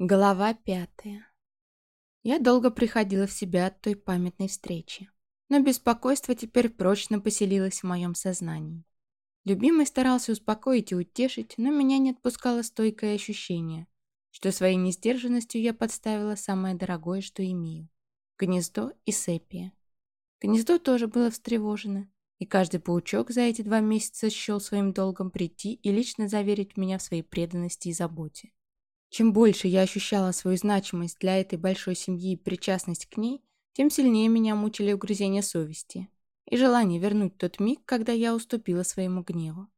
Глава пятая. Я долго приходила в себя от той памятной встречи, но беспокойство теперь прочно поселилось в моем сознании. Любимый старался успокоить и утешить, но меня не отпускало стойкое ощущение, что своей несдержанностью я подставила самое дорогое, что имею – гнездо и сепия. Гнездо тоже было встревожено, и каждый паучок за эти два месяца счел своим долгом прийти и лично заверить меня в своей преданности и заботе. Чем больше я ощущала свою значимость для этой большой семьи и причастность к ней, тем сильнее меня мучили угрызения совести и желание вернуть тот миг, когда я уступила своему гневу.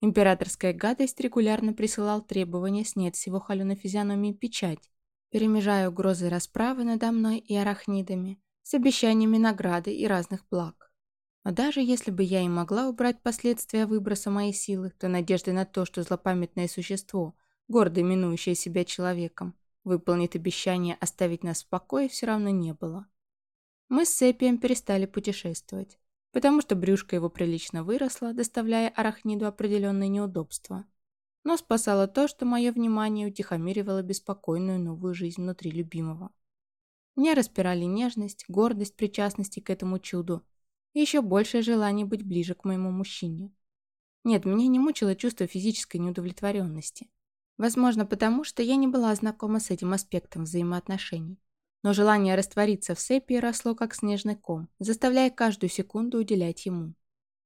Императорская гадость регулярно присылал требования снять с его холеной физиономии печать, перемежая угрозы расправы надо мной и арахнидами с обещаниями награды и разных благ. Но даже если бы я и могла убрать последствия выброса моей силы, то надежды на то, что злопамятное существо – гордо именующая себя человеком, выполнит обещание оставить нас в покое, все равно не было. Мы с Сепием перестали путешествовать, потому что брюшко его прилично выросло, доставляя арахниду определенные неудобства. Но спасало то, что мое внимание утихомиривало беспокойную новую жизнь внутри любимого. Мне распирали нежность, гордость причастности к этому чуду и еще большее желание быть ближе к моему мужчине. Нет, меня не мучило чувство физической неудовлетворенности. Возможно, потому что я не была знакома с этим аспектом взаимоотношений. Но желание раствориться в сепии росло как снежный ком, заставляя каждую секунду уделять ему.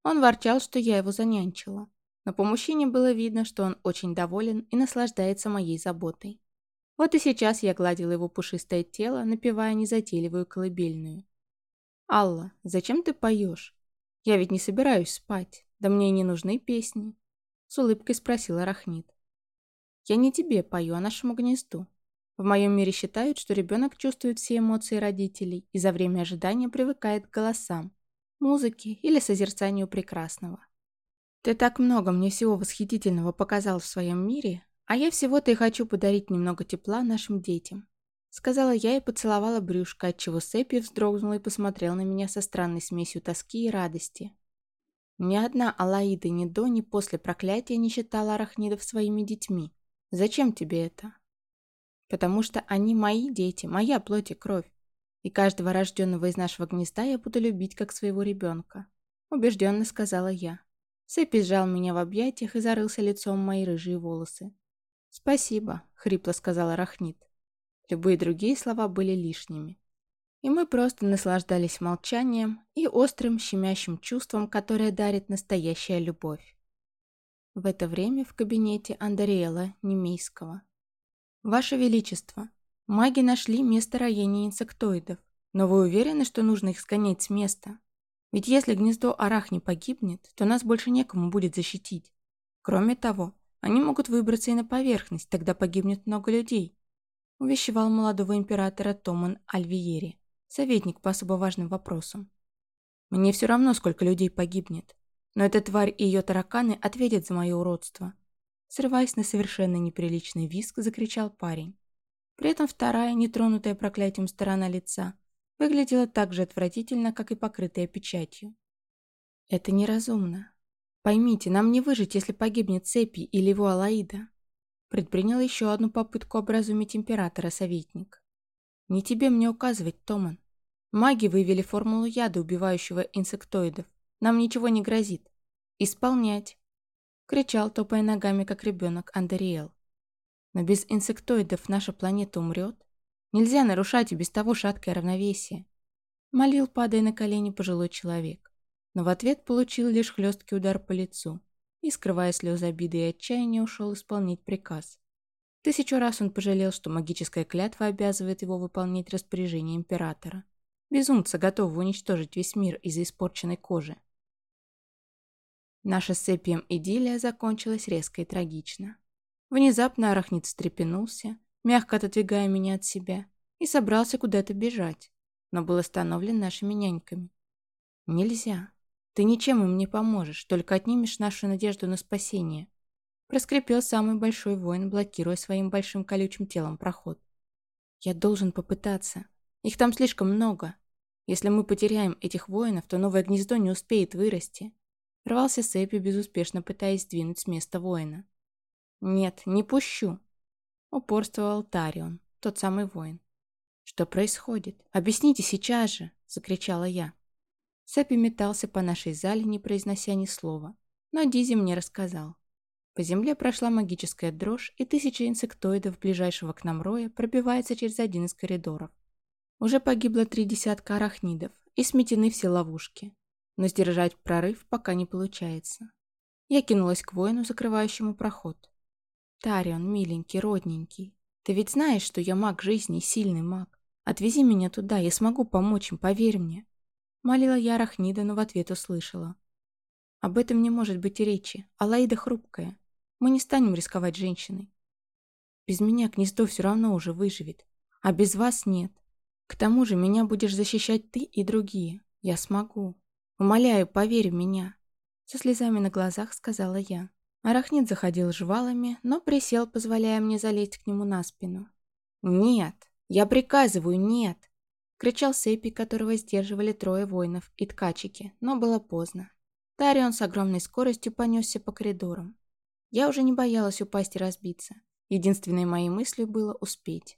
Он ворчал, что я его занянчила. Но по мужчине было видно, что он очень доволен и наслаждается моей заботой. Вот и сейчас я гладила его пушистое тело, напевая незатейливую колыбельную. «Алла, зачем ты поешь? Я ведь не собираюсь спать, да мне и не нужны песни», — с улыбкой спросила Рахнит. Я не тебе пою, а нашему гнезду. В моем мире считают, что ребенок чувствует все эмоции родителей и за время ожидания привыкает к голосам, музыке или созерцанию прекрасного. Ты так много мне всего восхитительного показал в своем мире, а я всего-то и хочу подарить немного тепла нашим детям. Сказала я и поцеловала брюшко, отчего Сэппи вздрогнул и посмотрел на меня со странной смесью тоски и радости. Ни одна Алаида ни до, ни после проклятия не считала арахнидов своими детьми. Зачем тебе это? Потому что они мои дети, моя плоть и кровь. И каждого рожденного из нашего гнезда я буду любить как своего ребенка. Убежденно сказала я. Сэппи сжал меня в объятиях и зарылся лицом в мои рыжие волосы. «Спасибо», — хрипло сказала Рахнит. Любые другие слова были лишними. И мы просто наслаждались молчанием и острым щемящим чувством, которое дарит настоящая любовь. В это время в кабинете Андреэла Немейского. «Ваше Величество, маги нашли место роения инсектоидов, но вы уверены, что нужно их сгонять с места? Ведь если гнездо арахни погибнет, то нас больше некому будет защитить. Кроме того, они могут выбраться и на поверхность, тогда погибнет много людей», увещевал молодого императора Томан Альвиери, советник по особо важным вопросам. «Мне все равно, сколько людей погибнет. Но эта тварь и ее тараканы ответят за мое уродство. Срываясь на совершенно неприличный виск, закричал парень. При этом вторая, нетронутая проклятием сторона лица, выглядела так же отвратительно, как и покрытая печатью. Это неразумно. Поймите, нам не выжить, если погибнет Цепи или его Алаида. Предпринял еще одну попытку образумить императора советник. Не тебе мне указывать, Томан. Маги выявили формулу яда, убивающего инсектоидов. Нам ничего не грозит. Исполнять!» Кричал, топая ногами, как ребенок, Андериэл. «Но без инсектоидов наша планета умрет. Нельзя нарушать и без того шаткое равновесие». Молил, падая на колени, пожилой человек. Но в ответ получил лишь хлесткий удар по лицу и, скрывая слезы обиды и отчаяния, ушел исполнить приказ. Тысячу раз он пожалел, что магическая клятва обязывает его выполнять распоряжение императора. Безумца готовы уничтожить весь мир из-за испорченной кожи. Наша с Сепием идиллия закончилась резко и трагично. Внезапно арахнит встрепенулся, мягко отодвигая меня от себя, и собрался куда-то бежать, но был остановлен нашими няньками. «Нельзя. Ты ничем им не поможешь, только отнимешь нашу надежду на спасение», проскрипел самый большой воин, блокируя своим большим колючим телом проход. «Я должен попытаться. Их там слишком много. Если мы потеряем этих воинов, то новое гнездо не успеет вырасти. Рвался Сэппи, безуспешно пытаясь сдвинуть с места воина. «Нет, не пущу!» Упорствовал Тарион, тот самый воин. «Что происходит? Объясните сейчас же!» — закричала я. Сэппи метался по нашей зале, не произнося ни слова, но Дизи мне рассказал. По земле прошла магическая дрожь, и тысяча инсектоидов ближайшего к нам роя пробивается через один из коридоров. Уже погибло три десятка арахнидов, и сметены все ловушки. Но сдержать прорыв пока не получается. Я кинулась к воину, закрывающему проход. «Тарион, миленький, родненький, ты ведь знаешь, что я маг жизни, сильный маг. Отвези меня туда, я смогу помочь им, поверь мне». Молила я Арахнида, но в ответ услышала. «Об этом не может быть и речи. Алаида хрупкая. Мы не станем рисковать женщиной. Без меня гнездо все равно уже выживет, а без вас нет. К тому же меня будешь защищать ты и другие. Я смогу. Умоляю, поверь в меня. Со слезами на глазах сказала я. Арахнит заходил жвалами, но присел, позволяя мне залезть к нему на спину. «Нет! Я приказываю, нет!» Кричал Сейпи, которого сдерживали трое воинов и ткачики, но было поздно. Тарион с огромной скоростью понесся по коридорам. Я уже не боялась упасть и разбиться. Единственной моей мыслью было успеть.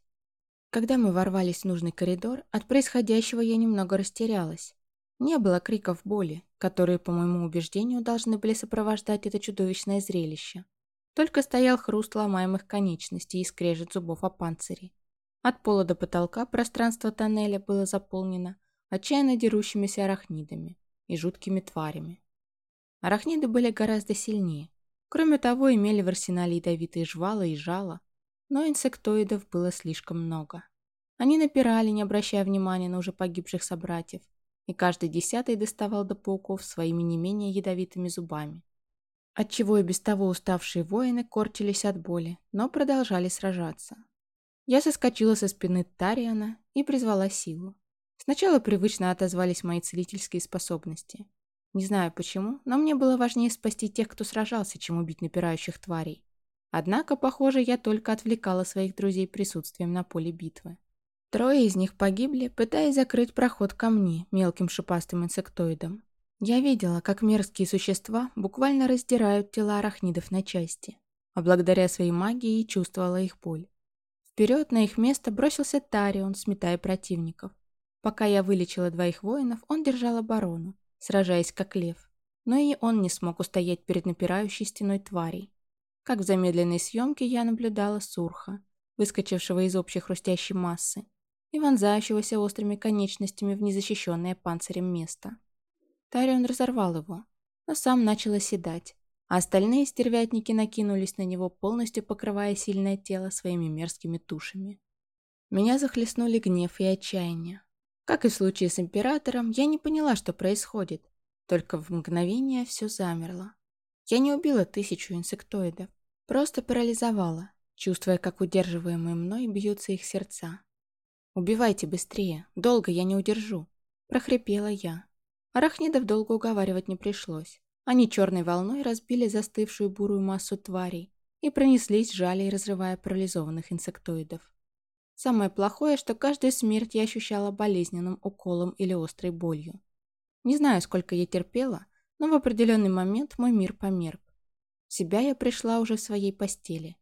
Когда мы ворвались в нужный коридор, от происходящего я немного растерялась. Не было криков боли, которые, по моему убеждению, должны были сопровождать это чудовищное зрелище. Только стоял хруст ломаемых конечностей и скрежет зубов о панцире. От пола до потолка пространство тоннеля было заполнено отчаянно дерущимися арахнидами и жуткими тварями. Арахниды были гораздо сильнее, Кроме того, имели в арсенале ядовитые жвала и жало, но инсектоидов было слишком много. Они напирали, не обращая внимания на уже погибших собратьев, и каждый десятый доставал до пауков своими не менее ядовитыми зубами. Отчего и без того уставшие воины корчились от боли, но продолжали сражаться. Я соскочила со спины Тариана и призвала силу. Сначала привычно отозвались мои целительские способности – не знаю почему, но мне было важнее спасти тех, кто сражался, чем убить напирающих тварей. Однако, похоже, я только отвлекала своих друзей присутствием на поле битвы. Трое из них погибли, пытаясь закрыть проход ко мне, мелким шипастым инсектоидом. Я видела, как мерзкие существа буквально раздирают тела арахнидов на части, а благодаря своей магии чувствовала их боль. Вперед на их место бросился Тарион, сметая противников. Пока я вылечила двоих воинов, он держал оборону, сражаясь как лев. Но и он не смог устоять перед напирающей стеной тварей. Как в замедленной съемке я наблюдала Сурха, выскочившего из общей хрустящей массы и вонзающегося острыми конечностями в незащищенное панцирем место. Тарион разорвал его, но сам начал оседать, а остальные стервятники накинулись на него, полностью покрывая сильное тело своими мерзкими тушами. Меня захлестнули гнев и отчаяние. Как и в случае с императором, я не поняла, что происходит. Только в мгновение все замерло. Я не убила тысячу инсектоидов, просто парализовала, чувствуя, как удерживаемые мной бьются их сердца. «Убивайте быстрее, долго я не удержу», – прохрипела я. Арахнидов долго уговаривать не пришлось. Они черной волной разбили застывшую бурую массу тварей и пронеслись, жали и разрывая парализованных инсектоидов. Самое плохое, что каждую смерть я ощущала болезненным уколом или острой болью. Не знаю, сколько я терпела, но в определенный момент мой мир померк. В себя я пришла уже в своей постели.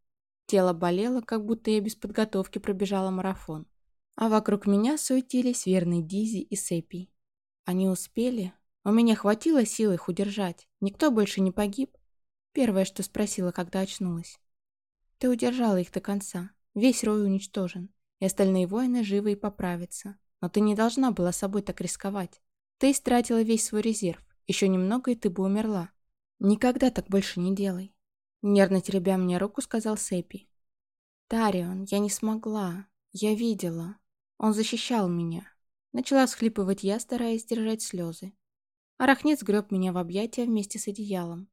Тело болело, как будто я без подготовки пробежала марафон. А вокруг меня суетились верный Дизи и Сэппи. Они успели? У меня хватило сил их удержать. Никто больше не погиб? Первое, что спросила, когда очнулась. Ты удержала их до конца. Весь рой уничтожен и остальные воины живы и поправятся. Но ты не должна была собой так рисковать. Ты истратила весь свой резерв. Еще немного, и ты бы умерла. Никогда так больше не делай. Нервно теребя мне руку, сказал Сэппи. Тарион, я не смогла. Я видела. Он защищал меня. Начала схлипывать я, стараясь держать слезы. Арахнец греб меня в объятия вместе с одеялом.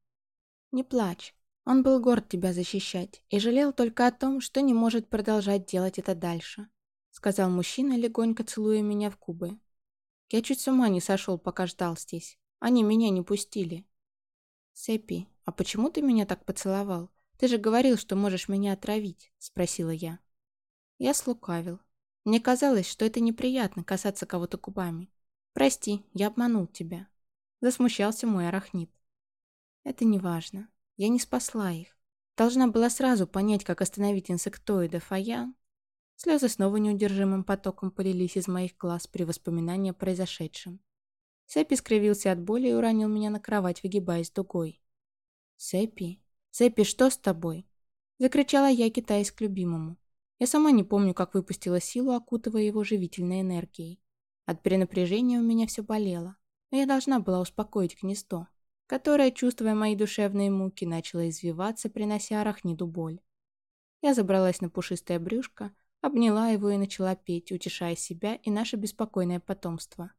«Не плачь. Он был горд тебя защищать и жалел только о том, что не может продолжать делать это дальше», сказал мужчина, легонько целуя меня в губы. «Я чуть с ума не сошел, пока ждал здесь. Они меня не пустили». «Сэппи, а почему ты меня так поцеловал? Ты же говорил, что можешь меня отравить», спросила я. Я слукавил. Мне казалось, что это неприятно касаться кого-то губами. «Прости, я обманул тебя», засмущался мой арахнит. «Это не важно. Я не спасла их. Должна была сразу понять, как остановить инсектоидов, а я... Слезы снова неудержимым потоком полились из моих глаз при воспоминании о произошедшем. Сэппи скривился от боли и уронил меня на кровать, выгибаясь дугой. «Сэппи? Сэппи, что с тобой?» Закричала я, китаясь к любимому. Я сама не помню, как выпустила силу, окутывая его живительной энергией. От перенапряжения у меня все болело, но я должна была успокоить гнездо, которое, чувствуя мои душевные муки, начало извиваться, принося арахниду боль. Я забралась на пушистое брюшко, обняла его и начала петь, утешая себя и наше беспокойное потомство.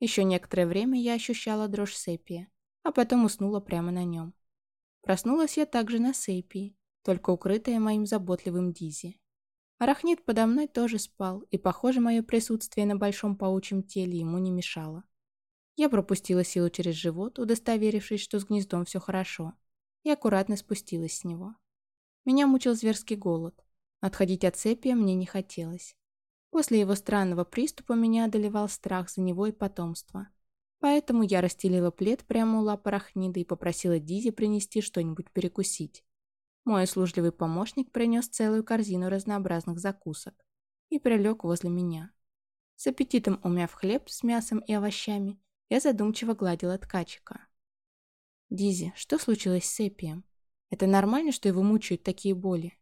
Еще некоторое время я ощущала дрожь сепия, а потом уснула прямо на нем. Проснулась я также на сепии, только укрытая моим заботливым Дизи. Арахнит подо мной тоже спал, и, похоже, мое присутствие на большом паучьем теле ему не мешало. Я пропустила силу через живот, удостоверившись, что с гнездом все хорошо, и аккуратно спустилась с него. Меня мучил зверский голод. Отходить от цепи мне не хотелось. После его странного приступа меня одолевал страх за него и потомство. Поэтому я расстелила плед прямо у лап арахнида и попросила Дизи принести что-нибудь перекусить. Мой услужливый помощник принес целую корзину разнообразных закусок и прилег возле меня. С аппетитом умяв хлеб с мясом и овощами, я задумчиво гладила ткачика. «Дизи, что случилось с Эпием? Это нормально, что его мучают такие боли?»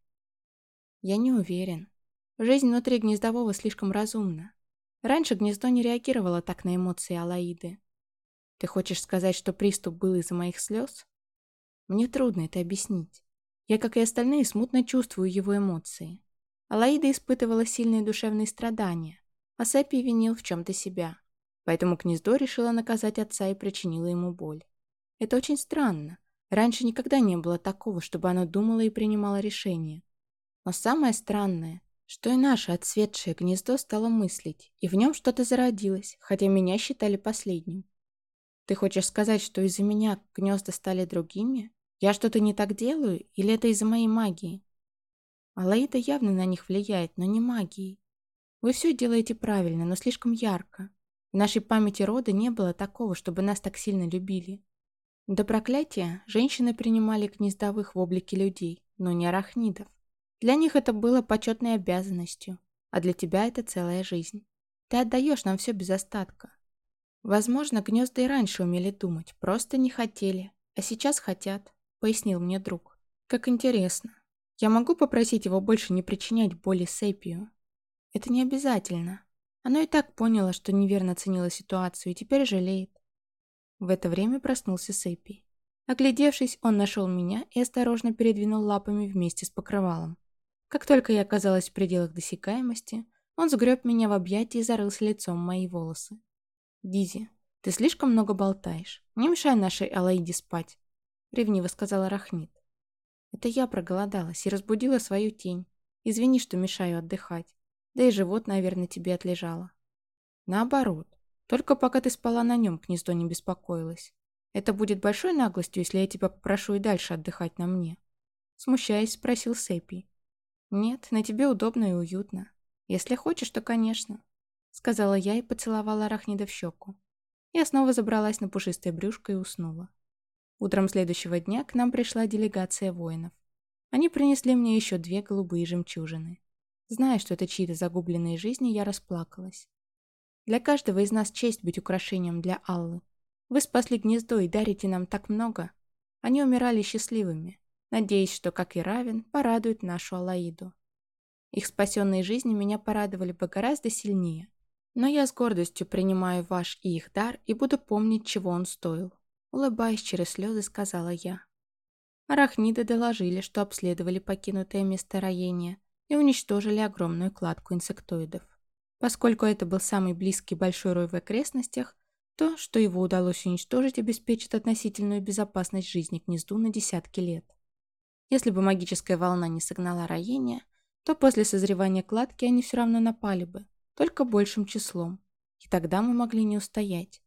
«Я не уверен. Жизнь внутри гнездового слишком разумна. Раньше гнездо не реагировало так на эмоции Алаиды. Ты хочешь сказать, что приступ был из-за моих слез? Мне трудно это объяснить. Я, как и остальные, смутно чувствую его эмоции. Алаида испытывала сильные душевные страдания, а Сэппи винил в чем-то себя. Поэтому гнездо решило наказать отца и причинило ему боль. Это очень странно. Раньше никогда не было такого, чтобы оно думало и принимало решения. Но самое странное, что и наше отсветшее гнездо стало мыслить, и в нем что-то зародилось, хотя меня считали последним. Ты хочешь сказать, что из-за меня гнезда стали другими? Я что-то не так делаю, или это из-за моей магии? Алаида явно на них влияет, но не магией. Вы все делаете правильно, но слишком ярко. В нашей памяти рода не было такого, чтобы нас так сильно любили. До проклятия женщины принимали гнездовых в облике людей, но не арахнидов. Для них это было почетной обязанностью, а для тебя это целая жизнь. Ты отдаешь нам все без остатка. Возможно, гнезда и раньше умели думать, просто не хотели, а сейчас хотят. — пояснил мне друг. «Как интересно. Я могу попросить его больше не причинять боли Сэпию?» «Это не обязательно. Оно и так поняло, что неверно оценило ситуацию и теперь жалеет». В это время проснулся Сэпий. Оглядевшись, он нашел меня и осторожно передвинул лапами вместе с покрывалом. Как только я оказалась в пределах досягаемости, он сгреб меня в объятия и зарылся лицом в мои волосы. «Дизи, ты слишком много болтаешь. Не мешай нашей Алаиде спать. — ревниво сказала Рахнит. «Это я проголодалась и разбудила свою тень. Извини, что мешаю отдыхать. Да и живот, наверное, тебе отлежало». «Наоборот. Только пока ты спала на нем, гнездо не беспокоилось. Это будет большой наглостью, если я тебя попрошу и дальше отдыхать на мне?» Смущаясь, спросил Сэппи. «Нет, на тебе удобно и уютно. Если хочешь, то, конечно», — сказала я и поцеловала Арахнида в щеку. Я снова забралась на пушистое брюшко и уснула. Утром следующего дня к нам пришла делегация воинов. Они принесли мне еще две голубые жемчужины. Зная, что это чьи-то загубленные жизни, я расплакалась. Для каждого из нас честь быть украшением для Аллы. Вы спасли гнездо и дарите нам так много. Они умирали счастливыми, надеясь, что, как и Равен, порадует нашу Алаиду. Их спасенные жизни меня порадовали бы гораздо сильнее. Но я с гордостью принимаю ваш и их дар и буду помнить, чего он стоил. Улыбаясь через слезы, сказала я. Арахниды доложили, что обследовали покинутое место роения и уничтожили огромную кладку инсектоидов. Поскольку это был самый близкий большой рой в окрестностях, то, что его удалось уничтожить, обеспечит относительную безопасность жизни гнезду на десятки лет. Если бы магическая волна не согнала роение, то после созревания кладки они все равно напали бы, только большим числом, и тогда мы могли не устоять.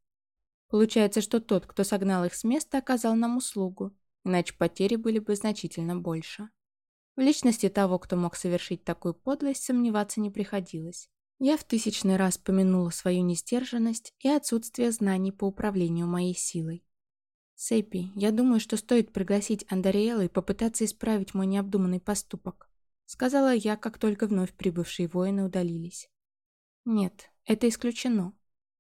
Получается, что тот, кто согнал их с места, оказал нам услугу, иначе потери были бы значительно больше. В личности того, кто мог совершить такую подлость, сомневаться не приходилось. Я в тысячный раз помянула свою несдержанность и отсутствие знаний по управлению моей силой. Сэппи, я думаю, что стоит пригласить Андариэла и попытаться исправить мой необдуманный поступок», сказала я, как только вновь прибывшие воины удалились. «Нет, это исключено.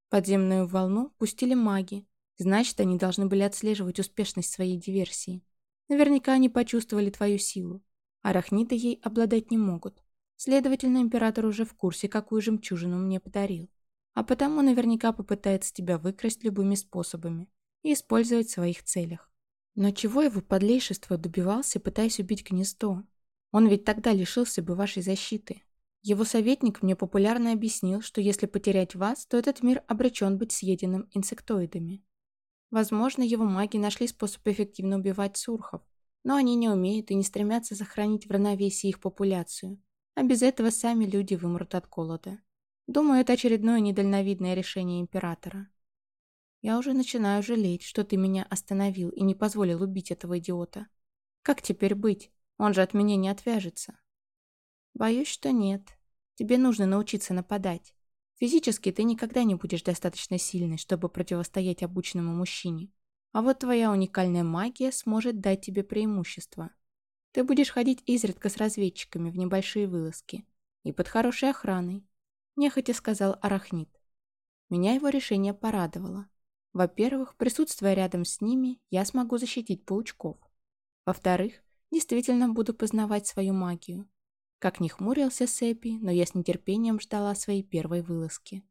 Подземную волну пустили маги, значит, они должны были отслеживать успешность своей диверсии. Наверняка они почувствовали твою силу. Арахниты ей обладать не могут. Следовательно, император уже в курсе, какую жемчужину мне подарил. А потому наверняка попытается тебя выкрасть любыми способами и использовать в своих целях. Но чего его подлейшество добивался, пытаясь убить гнездо? Он ведь тогда лишился бы вашей защиты. Его советник мне популярно объяснил, что если потерять вас, то этот мир обречен быть съеденным инсектоидами. Возможно, его маги нашли способ эффективно убивать сурхов, но они не умеют и не стремятся сохранить в равновесии их популяцию, а без этого сами люди вымрут от голода. Думаю, это очередное недальновидное решение императора. Я уже начинаю жалеть, что ты меня остановил и не позволил убить этого идиота. Как теперь быть? Он же от меня не отвяжется. Боюсь, что нет. Тебе нужно научиться нападать. Физически ты никогда не будешь достаточно сильной, чтобы противостоять обученному мужчине. А вот твоя уникальная магия сможет дать тебе преимущество. Ты будешь ходить изредка с разведчиками в небольшие вылазки и под хорошей охраной, нехотя сказал Арахнит. Меня его решение порадовало. Во-первых, присутствуя рядом с ними, я смогу защитить паучков. Во-вторых, действительно буду познавать свою магию. Как не хмурился Сэппи, но я с нетерпением ждала своей первой вылазки.